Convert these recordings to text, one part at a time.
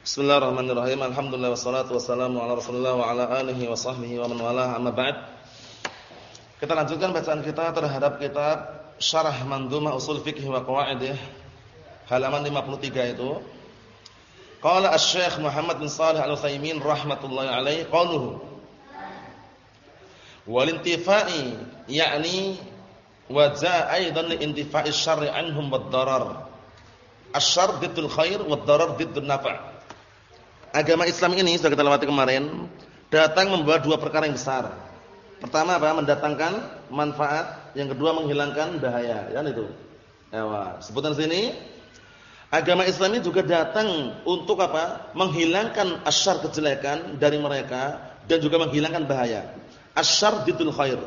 Bismillahirrahmanirrahim. Alhamdulillah wassalatu wassalamu ala Rasulillah wa ala alihi wa sahbihi wa man walah. Amma ba'd. Kita lanjutkan bacaan kita terhadap kitab Syarah Mandhumah Usul Fiqh wa Qawaidih halaman 53 itu. Qala Asy-Syaikh Muhammad bin Shalih Al-Utsaimin rahmatullahi alaihi qaluhu Wal intifa'i yakni wa ja'a aidan li intifa'i syarri anhum wad darar. Asy-syarr diddul khair wad darar diddun nafa'. Agama Islam ini sudah kita lewati kemarin, datang membawa dua perkara yang besar. Pertama apa? Mendatangkan manfaat, yang kedua menghilangkan bahaya, kan itu. Ya, sebutan sini agama Islam ini juga datang untuk apa? Menghilangkan asyar kejelekan dari mereka dan juga menghilangkan bahaya. Asyar didul khair.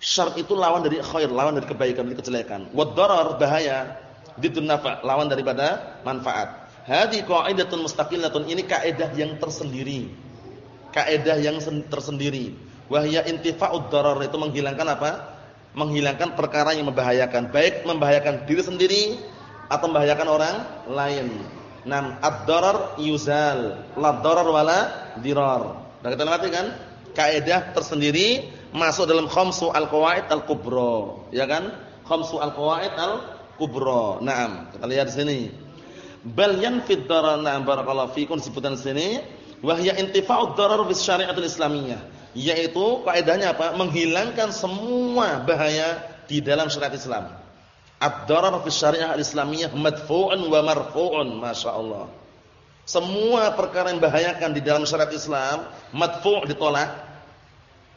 Syar itu lawan dari khair, lawan dari kebaikan, dari kejelekan. Wad darar bahaya didun nafa, lawan daripada manfaat. Hadi qaidatun mustaqillatun ini kaidah yang tersendiri. Kaidah yang tersendiri. Wahya intifa'ud darar itu menghilangkan apa? Menghilangkan perkara yang membahayakan, baik membahayakan diri sendiri atau membahayakan orang lain. Nam ad-darar yuzal, la darar wala dirar. Sudah kita lewati kan? Kaidah tersendiri masuk dalam khamsu al-qawaid al-kubra, ya kan? Khamsu al-qawaid al-kubra. Naam, kita lihat di sini bal yanfid darana barakallahu fikum sebutan sini. Wahya intifa'ud darar bis syariatul islamiyah. Yaitu kaidahnya apa? Menghilangkan semua bahaya di dalam syariat Islam. Ad-darar bis syariah al-islamiyah madfu'un wa marfu'un masyaallah. Semua perkara yang membahayakan di dalam syariat Islam madfu' ditolak.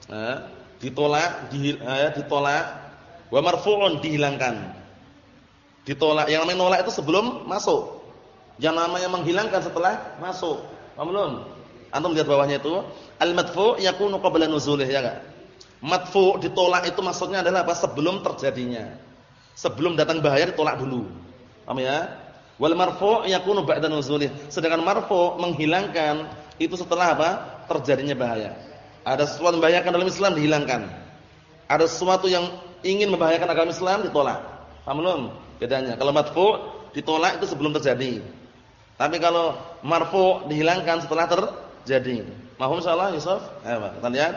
Eh, ditolak di, eh, ditolak. Wa marfu'un dihilangkan. Ditolak. Yang namanya nolak itu sebelum masuk yang namanya menghilangkan setelah masuk. Paham belum? Antum lihat bawahnya itu, al-madfu yakunu qabla nuzulih ya enggak? Madfu ditolak itu maksudnya adalah apa? Sebelum terjadinya. Sebelum datang bahaya ditolak dulu. Paham ya? Wal marfu yakunu ba'da nuzulih. Sedangkan marfu menghilangkan itu setelah apa? Terjadinya bahaya. Ada sesuatu yang membahayakan dalam Islam dihilangkan. Ada sesuatu yang ingin membahayakan agama Islam ditolak. Paham belum? Bedanya. Kalau madfu ditolak itu sebelum terjadi. Tapi kalau marfu dihilangkan setelah terjadi. Mahum salah Yusuf? Ayo, kita lihat.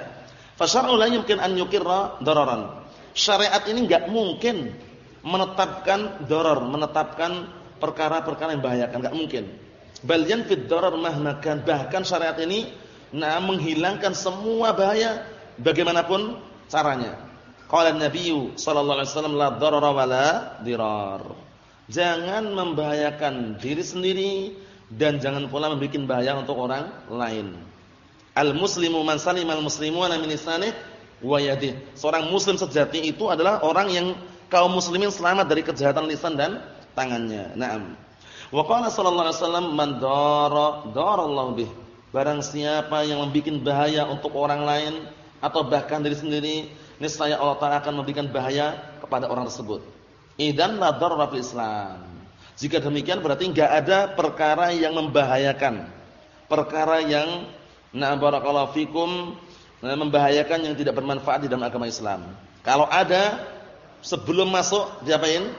Fasyar'u la yumkin an yukirra dararan. Syariat ini enggak mungkin menetapkan darar, menetapkan perkara-perkara yang membahayakan, enggak mungkin. Bal yanfid darar mahmakan. Bahkan syariat ini nah menghilangkan semua bahaya bagaimanapun caranya. Qala Nabi sallallahu alaihi wasallam la darara wala dirar. Jangan membahayakan diri sendiri dan jangan pula membuat bahaya untuk orang lain. Al-muslimu man salimal muslimuna min lisanihi. Seorang muslim sejati itu adalah orang yang kaum muslimin selamat dari kejahatan lisan dan tangannya. Naam. Wa qala sallallahu alaihi wasallam man dara darallahu bih. Barang siapa yang membuat bahaya untuk orang lain atau bahkan diri sendiri, niscaya Allah Taala akan memberikan bahaya kepada orang tersebut. Idan la darra fil Islam. Jika demikian berarti enggak ada perkara yang membahayakan. Perkara yang na barakallahu fikum membahayakan yang tidak bermanfaat di dalam agama Islam. Kalau ada sebelum masuk diapain?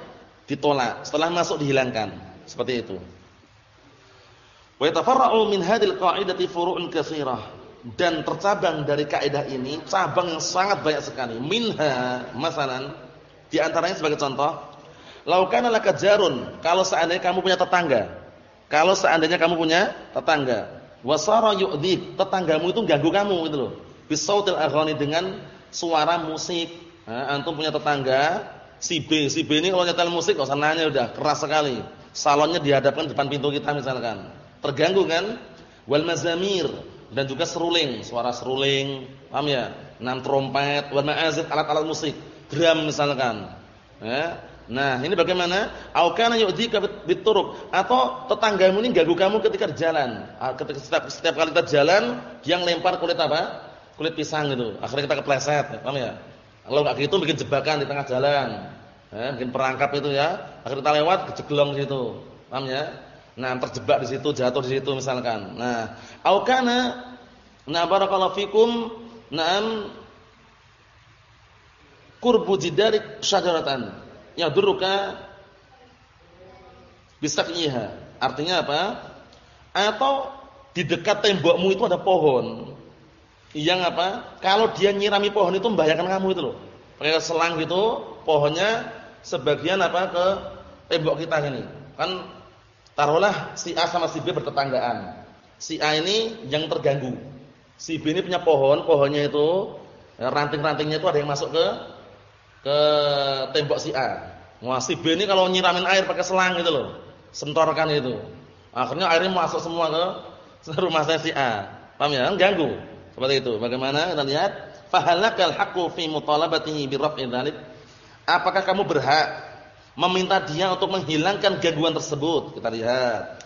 Ditolak. Setelah masuk dihilangkan. Seperti itu. Wa yatafarra'u min hadhil qa'idati furu'un katsirah. Dan tercabang dari kaidah ini cabang yang sangat banyak sekali. Minha masalan di antaranya sebagai contoh Laukana laka jarun, kalau seandainya kamu punya tetangga. Kalau seandainya kamu punya tetangga, wasara yu'dhib, tetanggamu itu ganggu kamu gitu loh. Bisautil aghani dengan suara musik. Nah, antum punya tetangga si B, si B ini kalau nyetel musik kok sananya udah keras sekali. Salonnya dihadapkan depan pintu kita misalkan. Terganggu kan? Wal mazamir dan juga seruling, suara seruling, paham ya? Enam trompet, wal ma'azif, alat-alat musik, drum misalkan. Ya, Nah, ini bagaimana? Au kana bituruk atau tetanggamu ini ganggu kamu ketika jalan. Ah, ketika setiap, setiap kali kita jalan, yang lempar kulit apa? Kulit pisang gitu. Akhirnya kita kepleset, paham ya? Kalau enggak gitu bikin jebakan di tengah jalan. Eh, bikin perangkap itu ya. Akhirnya kita lewat kejeglong situ. Paham ya? Nah, terjebak di situ, jatuh di situ misalkan. Nah, au kana na barakallahu fikum na'am qurbu jidarik syajaratan yadurruka bisaqiha. Artinya apa? Atau di dekat tembokmu itu ada pohon. Yang apa? Kalau dia nyirami pohon itu membahayakan kamu itu loh. Pakai selang gitu, pohonnya sebagian apa ke tembok kita ini. Kan taruhlah si A sama si B bertetanggaan. Si A ini yang terganggu. Si B ini punya pohon, pohonnya itu ranting-rantingnya itu ada yang masuk ke ke tembok si A. Wah, si B ini kalau nyiramin air pakai selang gitu loh. Sentorkan itu. Akhirnya airnya masuk semua ke rumah saya si A. Paham ya? Ganggu. Seperti itu. Bagaimana? Kita lihat. Fahalakal haqqu fi mutalabatihi bi raf'i. Apakah kamu berhak meminta dia untuk menghilangkan gangguan tersebut? Kita lihat.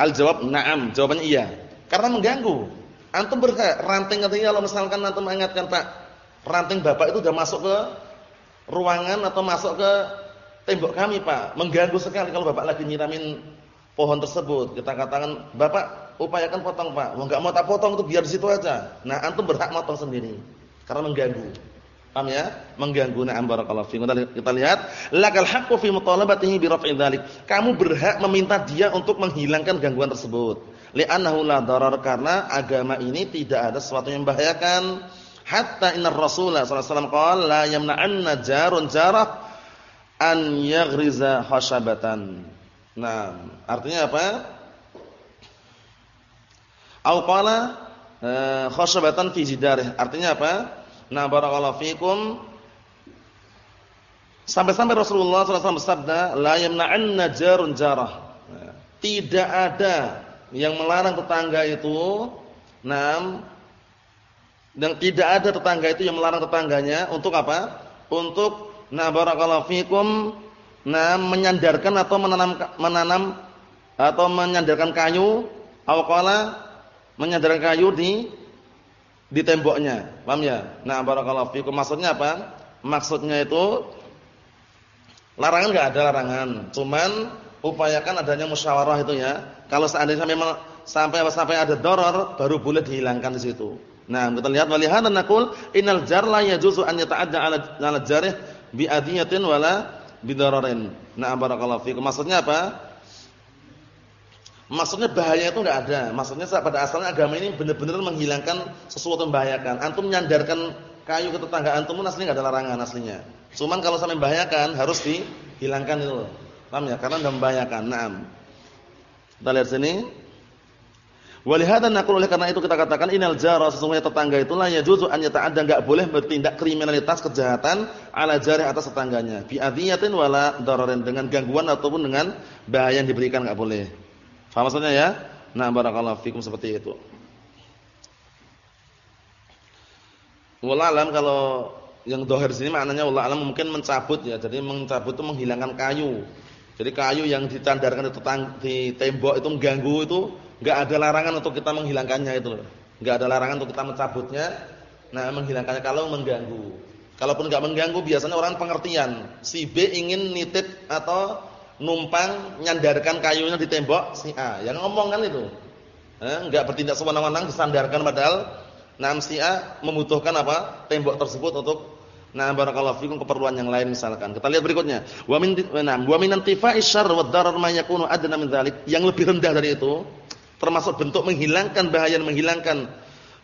Al-jawab na'am. Jawabannya iya. Karena mengganggu. Antum berhak. Ranting katanya kalau misalkan antum mengingatkan, Pak, ranting Bapak itu sudah masuk ke ruangan atau masuk ke tembok kami, Pak. Mengganggu sekali kalau Bapak lagi nyiramin pohon tersebut. Kita katakan, "Bapak, upayakan potong, Pak." Wah, enggak mau tak potong itu biar di situ aja. Nah, antum berhak motong sendiri karena mengganggu. Paham ya? Mengganggu na'am barakallahu fiikum. Kita lihat, lakal haqqu fi mutalabatihi bi raf'i dzalik. Kamu berhak meminta dia untuk menghilangkan gangguan tersebut. Li'annahu la darar karena agama ini tidak ada sesuatu yang membahayakan. Hatta innar Rasulullah sallallahu alaihi wasallam qala la yamna'anna jarun jarah an yaghriza khashabatan. Nah, artinya apa? Au qala eh, khashabatan fi jidarih. Artinya apa? Nah, barakallahu fikum. Sampai-sampai Rasulullah SAW bersabda, la yamna'anna jarun jarah. Nah, tidak ada yang melarang tetangga itu, nam, dan tidak ada tetangga itu yang melarang tetangganya untuk apa? Untuk nah barakallahu fikum nah menyandarkan atau menanam menanam atau menyandarkan kayu awqala menyandarkan kayu di di temboknya. Paham ya? Nah, barakallahu fikum. Maksudnya apa? Maksudnya itu larangan enggak ada larangan. Cuman upayakan adanya musyawarah itu ya. Kalau seandainya memang sampai sampai ada doror baru boleh dihilangkan di situ. Nah, kita lihat walihadan naqul innal jar la yajuzu an yata'adda 'ala 'ala jarih bi adiyatin wala bidararin. Nah, barakallahu fikum. Maksudnya apa? Maksudnya bahaya itu enggak ada. Maksudnya pada asalnya agama ini benar-benar menghilangkan sesuatu yang membahayakan. Antum menyandarkan kayu ke tetangga antum pun aslinya enggak ada larangan aslinya. Cuman kalau sampai membahayakan harus dihilangkan itu. Paham ya? Karena membahayakan. Naam. Kita lihat sini. Walihada naqul oleh karena itu kita katakan inal jara sesungguhnya tetangga itulah ya juzu an yata'adda enggak boleh bertindak kriminalitas kejahatan ala jari atas tetangganya bi adiyatin wala dararin dengan gangguan ataupun dengan bahaya yang diberikan enggak boleh. Faham maksudnya ya? Nah, barakallahu fikum seperti itu. Wallah alam kalau yang dohir sini maknanya wallah alam mungkin mencabut ya. Jadi mencabut itu menghilangkan kayu. Jadi kayu yang ditandarkan di, tetang, di tembok itu mengganggu itu enggak ada larangan untuk kita menghilangkannya itu loh. Enggak ada larangan untuk kita mencabutnya. Nah, menghilangkannya kalau mengganggu. Kalaupun enggak mengganggu biasanya orang pengertian. Si B ingin nitip atau numpang nyandarkan kayunya di tembok si A. Yang ngomong kan itu. Eh, enggak bertindak sewenang-wenang disandarkan padahal nah si A membutuhkan apa? Tembok tersebut untuk Nah, barakallahu fikum keperluan yang lain misalkan. Kita lihat berikutnya. Wa min nah, wa min intifa'i syarr wa darar ma yakunu adna min dzalik. Yang lebih rendah dari itu termasuk bentuk menghilangkan bahaya menghilangkan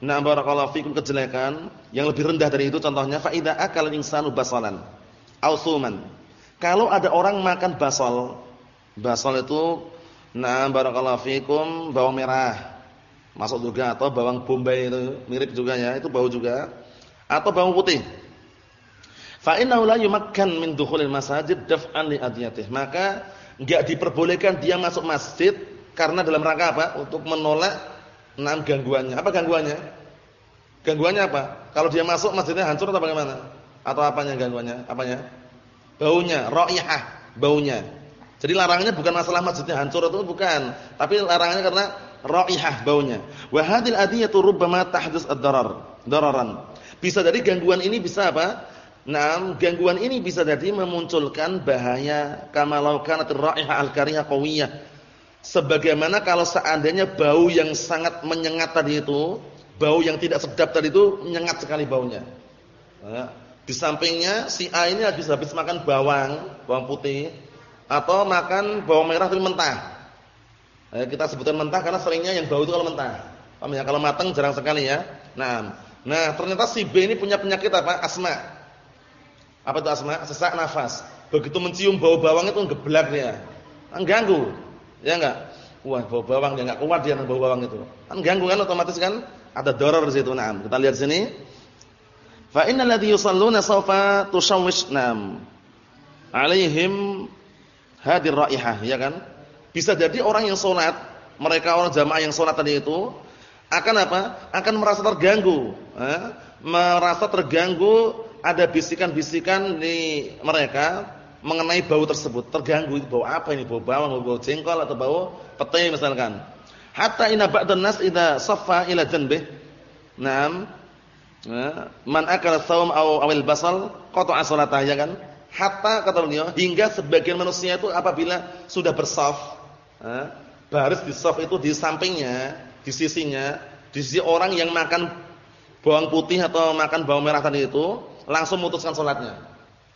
nah barakallahu fikum kejelekan yang lebih rendah dari itu contohnya fa idza akala insanu basalan aw suman. Kalau ada orang makan basal, basal itu nah barakallahu fikum bawang merah masuk juga atau bawang bombay itu mirip juga ya, itu bau juga atau bawang putih Fa innahu la yumakkan min dukhulil masajid daf'an li adiyatih. Maka enggak diperbolehkan dia masuk masjid karena dalam rangka apa? Untuk menolak enam gangguannya. Apa gangguannya? Gangguannya apa? Kalau dia masuk masjidnya hancur atau bagaimana? Atau apanya gangguannya? Apanya? Baunya, raihah, baunya. Jadi larangannya bukan masalah masjidnya hancur itu bukan, tapi larangannya karena raihah baunya. Wa hadhil adiyatu rubbama tahdus ad-darar, dararan. Bisa dari gangguan ini bisa apa? Nah, gangguan ini bisa jadi memunculkan bahaya kama law kanat raihah al-karihah qawiyah. Sebagaimana kalau seandainya bau yang sangat menyengat tadi itu, bau yang tidak sedap tadi itu menyengat sekali baunya. Nah, di sampingnya si A ini habis habis makan bawang, bawang putih atau makan bawang merah tapi mentah. Eh, kita sebutkan mentah karena seringnya yang bau itu kalau mentah. Paham ya? Kalau matang jarang sekali ya. Nah, nah ternyata si B ini punya penyakit apa? Asma. Apa itu asma? Sesak nafas. Begitu mencium bau bawang itu geblak dia. Kan ganggu. Ya enggak? Wah, bau bawang dia enggak kuat dia bau bawang itu. Kan ganggu kan otomatis kan ada doror di situ. Nah, kita lihat sini. Fa innal ladzi yusalluna sawfa tushawwish nam. Alaihim hadir raihah, ya kan? Bisa jadi orang yang sholat, mereka orang jamaah yang sholat tadi itu akan apa? Akan merasa terganggu, eh? merasa terganggu ada bisikan-bisikan di mereka mengenai bau tersebut. Terganggu itu bau apa ini? Bau bawang, bau jengkol atau bau pete misalkan. Hatta ina ba'dan nas idza saffa ila janbih. Naam. Eh, man akala thawm aw awil basal qata'a salatah ya kan? Hatta kata beliau hingga sebagian manusia itu apabila sudah bersaf baris di soft itu di sampingnya, di sisinya, di sisi orang yang makan bawang putih atau makan bawang merah tadi itu langsung memutuskan sholatnya.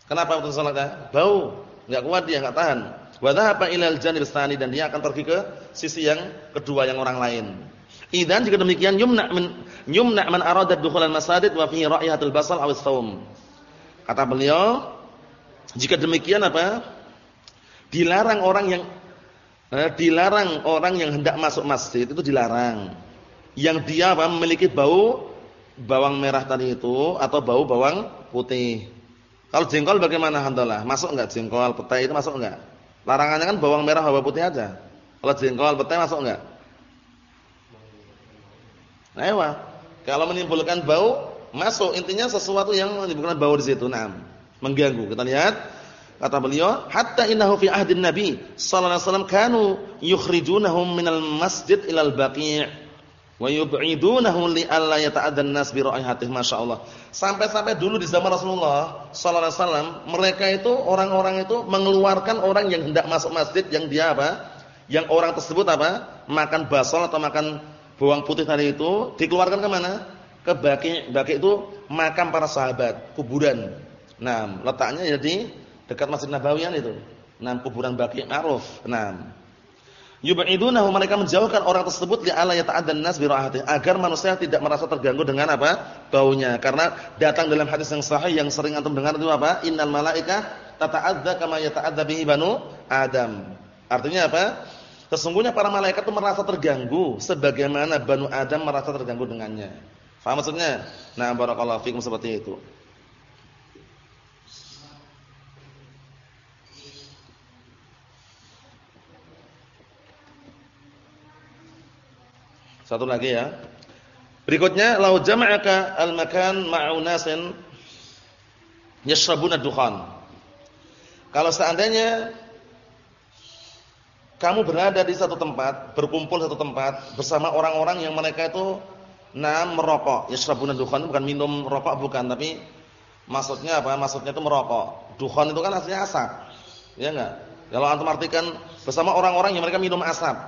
Kenapa memutuskan sholatnya? Bau, nggak kuat dia, nggak tahan. Wa dhahaba ilal janib tsani dan dia akan pergi ke sisi yang kedua yang orang lain. Idan jika demikian yumna min yumna man arada dukhulan masajid wa fihi ra'ihatul basal aw saum. Kata beliau, jika demikian apa? Dilarang orang yang eh, dilarang orang yang hendak masuk masjid itu dilarang. Yang dia apa, memiliki bau bawang merah tadi itu atau bau bawang putih. Kalau jengkol bagaimana handalah? Masuk enggak jengkol, petai itu masuk enggak? Larangannya kan bawang merah bawang putih aja. Kalau jengkol, petai masuk enggak? Nah, kalau menimbulkan bau, masuk. Intinya sesuatu yang menimbulkan bau di situ. Nah, mengganggu. Kita lihat Kata beliau, hatta innahu fi ahdin Nabi sallallahu alaihi wasallam kanu yukhrijunahum minal masjid ilal baqi' wa yub'idunahu li alla yata'addan nas bi ra'ihatih masyaallah. Sampai-sampai dulu di zaman Rasulullah sallallahu alaihi wasallam, mereka itu orang-orang itu mengeluarkan orang yang hendak masuk masjid yang dia apa? Yang orang tersebut apa? Makan basol atau makan bawang putih tadi itu dikeluarkan ke mana? Ke Baqi'. Baqi' itu makam para sahabat, kuburan. Nah, letaknya jadi dekat Masjid Nabawian itu. Nah, kuburan Baqi ma'ruf. Nah. Yub'idunahu mereka menjauhkan orang tersebut li alla yata'addan nas bi agar manusia tidak merasa terganggu dengan apa? baunya. Karena datang dalam hadis yang sahih yang sering antum dengar itu apa? Innal malaika tata'adza kama yata'adza bihi banu Adam. Artinya apa? Sesungguhnya para malaikat itu merasa terganggu sebagaimana Banu Adam merasa terganggu dengannya. Faham maksudnya? Nah, barakallahu fikum seperti itu. Satu lagi ya. Berikutnya lau jama'aka al-makan ma'unasin yashrabuna dukhan. Kalau seandainya kamu berada di satu tempat, berkumpul satu tempat bersama orang-orang yang mereka itu nah merokok. Yashrabuna dukhan bukan minum rokok bukan, tapi maksudnya apa? Maksudnya itu merokok. Dukhan itu kan aslinya asap. Ya enggak? Kalau antum artikan bersama orang-orang yang mereka minum asap.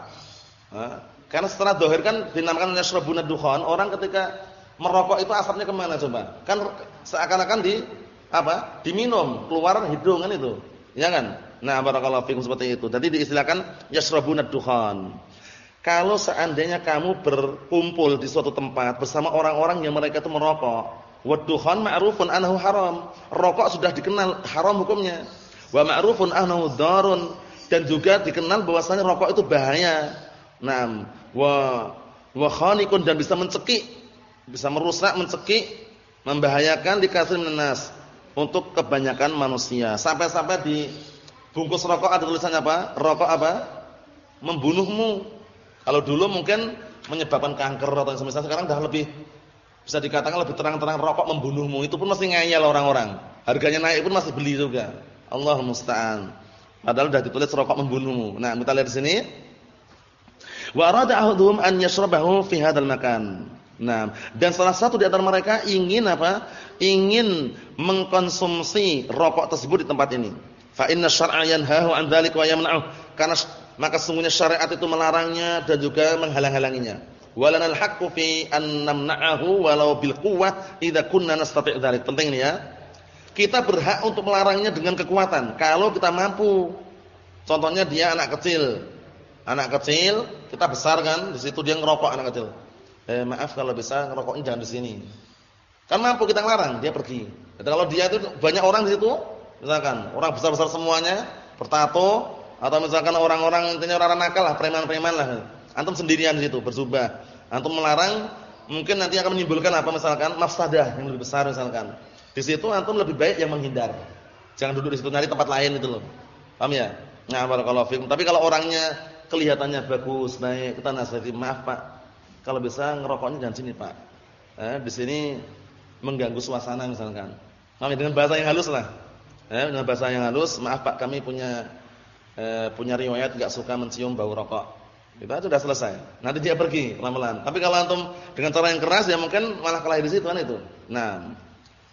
Karena setelah dohir kan dinamakan yashrabuna dukhan, orang ketika merokok itu asapnya ke mana coba? Kan seakan-akan di apa? Diminum, keluar hidung kan itu. Ya kan? Nah, barakallahu fikum seperti itu. Jadi diistilahkan yashrabuna dukhan. Kalau seandainya kamu berkumpul di suatu tempat bersama orang-orang yang mereka itu merokok, wadukhan ma'rufun annahu haram. Rokok sudah dikenal haram hukumnya. Wa ma'rufun annahu darun dan juga dikenal bahwasanya rokok itu bahaya. Naam, wa wa khaniqun dan bisa mencekik, bisa merusak, mencekik, membahayakan dikasih menas untuk kebanyakan manusia. Sampai-sampai di bungkus rokok ada tulisannya apa? Rokok apa? Membunuhmu. Kalau dulu mungkin menyebabkan kanker atau semisal sekarang dah lebih bisa dikatakan lebih terang-terang rokok membunuhmu. Itu pun masih ngeyel orang-orang. Harganya naik pun masih beli juga. Allah musta'an. Padahal sudah ditulis rokok membunuhmu. Nah, kita lihat di sini. Wa arada ahaduhum an yashrabahu fi hadzal makan. Nah, dan salah satu di antara mereka ingin apa? Ingin mengkonsumsi rokok tersebut di tempat ini. Fa inna syar'a yanhahu an dzalik wa yamna'uh. Karena maka sungguhnya syariat itu melarangnya dan juga menghalang-halanginya. Walanal haqqu fi an namna'ahu walau bil quwwah idza kunna nastati' dzalik. Penting ini ya. Kita berhak untuk melarangnya dengan kekuatan kalau kita mampu. Contohnya dia anak kecil Anak kecil, kita besarkan, di situ dia ngerokok anak kecil. Eh, maaf kalau bisa ngerokoknya jangan di sini. Kan mampu kita ngelarang, dia pergi. Jadi kalau dia itu banyak orang di situ, misalkan orang besar-besar semuanya bertato atau misalkan orang-orang intinya orang nakal lah, preman-preman lah. Antum sendirian di situ berzubah. Antum melarang mungkin nanti akan menimbulkan apa misalkan mafsadah yang lebih besar misalkan. Di situ antum lebih baik yang menghindar. Jangan duduk di situ nyari tempat lain itu loh. Paham ya? Nah, barakallahu fikum. Tapi kalau orangnya kelihatannya bagus, baik, kita nasihati, maaf Pak. Kalau bisa ngerokoknya jangan sini, Pak. Eh, di sini mengganggu suasana misalkan. Kami dengan bahasa yang halus lah. Eh, dengan bahasa yang halus, maaf Pak, kami punya eh, punya riwayat enggak suka mencium bau rokok. Itu sudah selesai. Nanti dia pergi pelan-pelan. Tapi kalau antum dengan cara yang keras ya mungkin malah kalah di situ kan itu. Nah,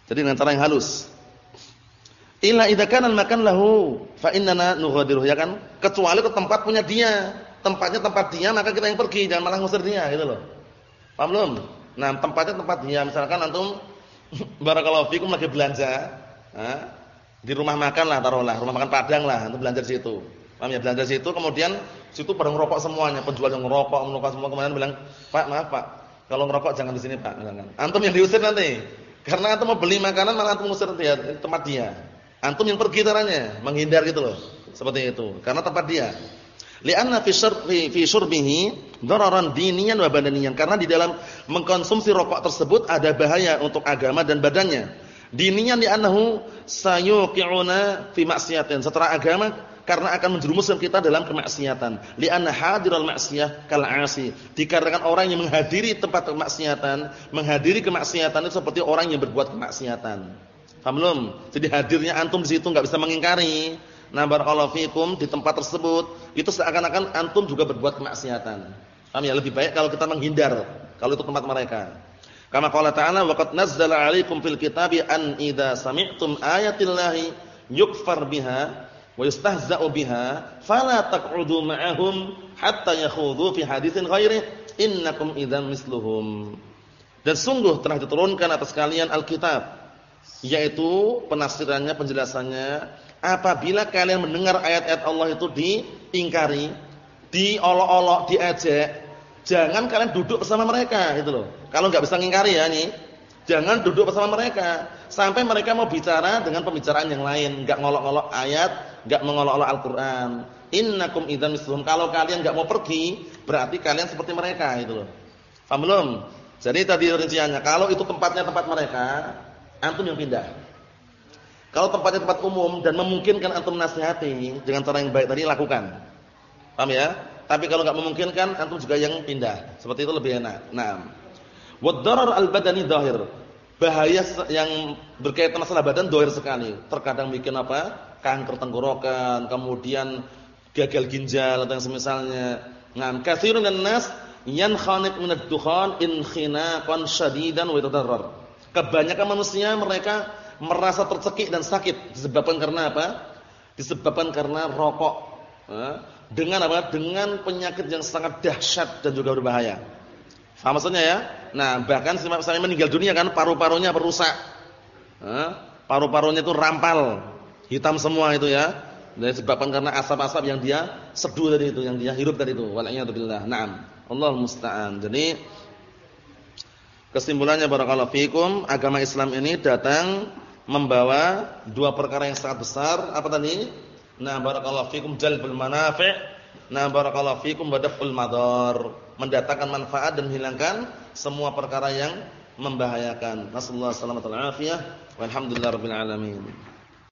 jadi dengan cara yang halus. Illa idza kana makan lahu fa innana nughadiruh ya kan? Kecuali ke tempat punya dia. Tempatnya tempat dia maka kita yang pergi, jangan malah ngusir dia gitu loh. Paham belum? Nah, tempatnya tempat dia. Misalkan antum barakallahu fikum lagi belanja, nah, di rumah makan lah taruhlah, rumah makan Padang lah, untuk belanja di situ. Paham ya? Belanja di situ kemudian situ pada ngerokok semuanya, penjual yang ngerokok, menukar semua kemudian bilang, "Pak, maaf, Pak. Kalau ngerokok jangan di sini, Pak." Misalkan. Antum yang diusir nanti. Karena antum mau beli makanan malah antum ngusir dia, tempat dia. Antum yang pergi caranya, menghindar gitu loh. Seperti itu. Karena tempat dia. Li'anna fi syurbi fi syurbihi dararan diniyan wa badaniyan. Karena di dalam mengkonsumsi rokok tersebut ada bahaya untuk agama dan badannya. Diniyan li'annahu sayuqi'una fi maksiatin. Setelah agama karena akan menjerumuskan kita dalam kemaksiatan. Li'anna hadiral maksiyah kal 'asi. Dikarenakan orang yang menghadiri tempat kemaksiatan, menghadiri kemaksiatan itu seperti orang yang berbuat kemaksiatan. Paham? Jadi hadirnya antum di situ enggak bisa mengingkari. Nah, barakallahu fikum di tempat tersebut itu seakan-akan antum juga berbuat kemaksiatan. Paham ya? Lebih baik kalau kita menghindar kalau itu tempat mereka. Kama qala ta'ala wa qad nazzala 'alaikum fil kitabi an idza sami'tum ayatillahi yukfar biha wa yustahza'u biha fala taq'udu ma'ahum hatta yakhudhu fi haditsin ghairi innakum idzan misluhum. Dan sungguh telah diturunkan atas kalian Alkitab yaitu penafsirannya, penjelasannya apabila kalian mendengar ayat-ayat Allah itu diingkari, diolok-olok, diajak, jangan kalian duduk bersama mereka gitu loh. Kalau nggak bisa ngingkari ya nih, jangan duduk bersama mereka sampai mereka mau bicara dengan pembicaraan yang lain, nggak ngolok-ngolok ayat, nggak mengolok-olok Al-Qur'an. Innakum idzan misluhum. Kalau kalian nggak mau pergi, berarti kalian seperti mereka gitu loh. Paham belum? Jadi tadi rinciannya, kalau itu tempatnya tempat mereka, antum yang pindah. Kalau tempatnya tempat umum dan memungkinkan antum nasihati dengan cara yang baik tadi lakukan. Paham ya? Tapi kalau enggak memungkinkan antum juga yang pindah. Seperti itu lebih enak. Nah, wad-darar al-badani dhahir. Bahaya yang berkaitan masalah badan dhahir sekali. Terkadang bikin apa? Kanker tenggorokan, kemudian gagal ginjal atau yang semisalnya. Nah, katsirun nas yankhaniq min ad-dukhan inkhinaqan shadidan wa yatadarrar. Kebanyakan manusia mereka merasa tercekik dan sakit disebabkan karena apa? Disebabkan karena rokok. Dengan apa? Dengan penyakit yang sangat dahsyat dan juga berbahaya. Faham maksudnya ya? Nah, bahkan saya meninggal dunia kan paru-parunya perusak. Paru-parunya itu rampal, hitam semua itu ya. Dan disebabkan karena asap-asap yang dia seduh tadi itu, yang dia hirup tadi itu. Wal'iyadu Naam. Allah musta'an. Jadi Kesimpulannya barakallahu fikum, agama Islam ini datang membawa dua perkara yang sangat besar. Apa tadi? Nah, barakallahu fikum jalbul manafi', nah barakallahu fikum badaful madar, mendatangkan manfaat dan menghilangkan semua perkara yang membahayakan. Nasallahu alaihi wasallam. Walhamdulillahirabbil alamin.